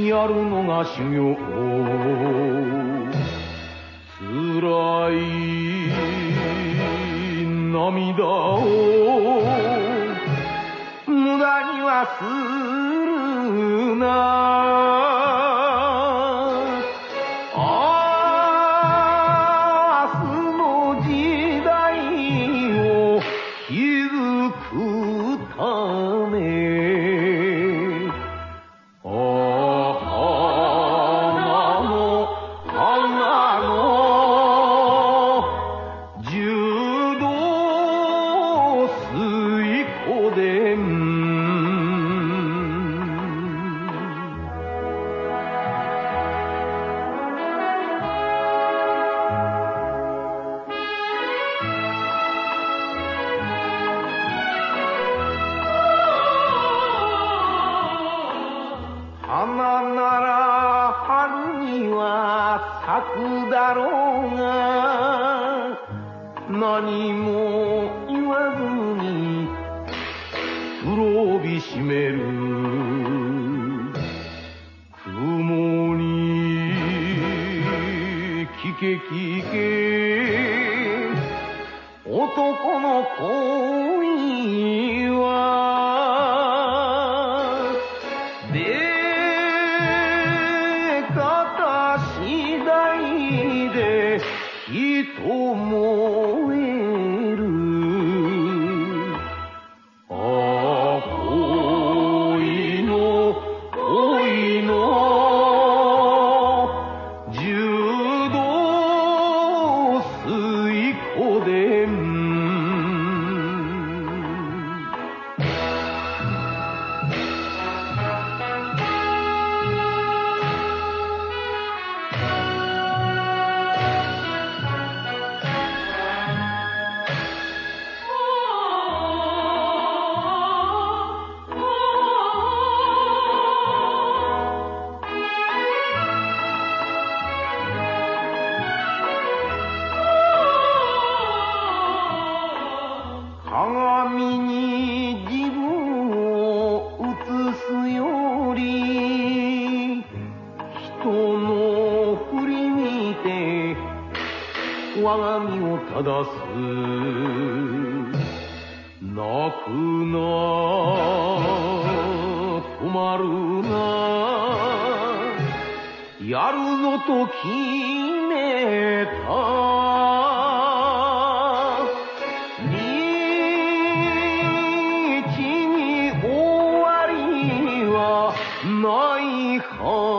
やるのが修行。辛い涙を無駄にはするな。は咲くだろうが何も言わずに黒帯締める。雲に聞け聞け。男の恋不。我が身を正す泣くな困るなやるぞと決めた道に終わりはないか。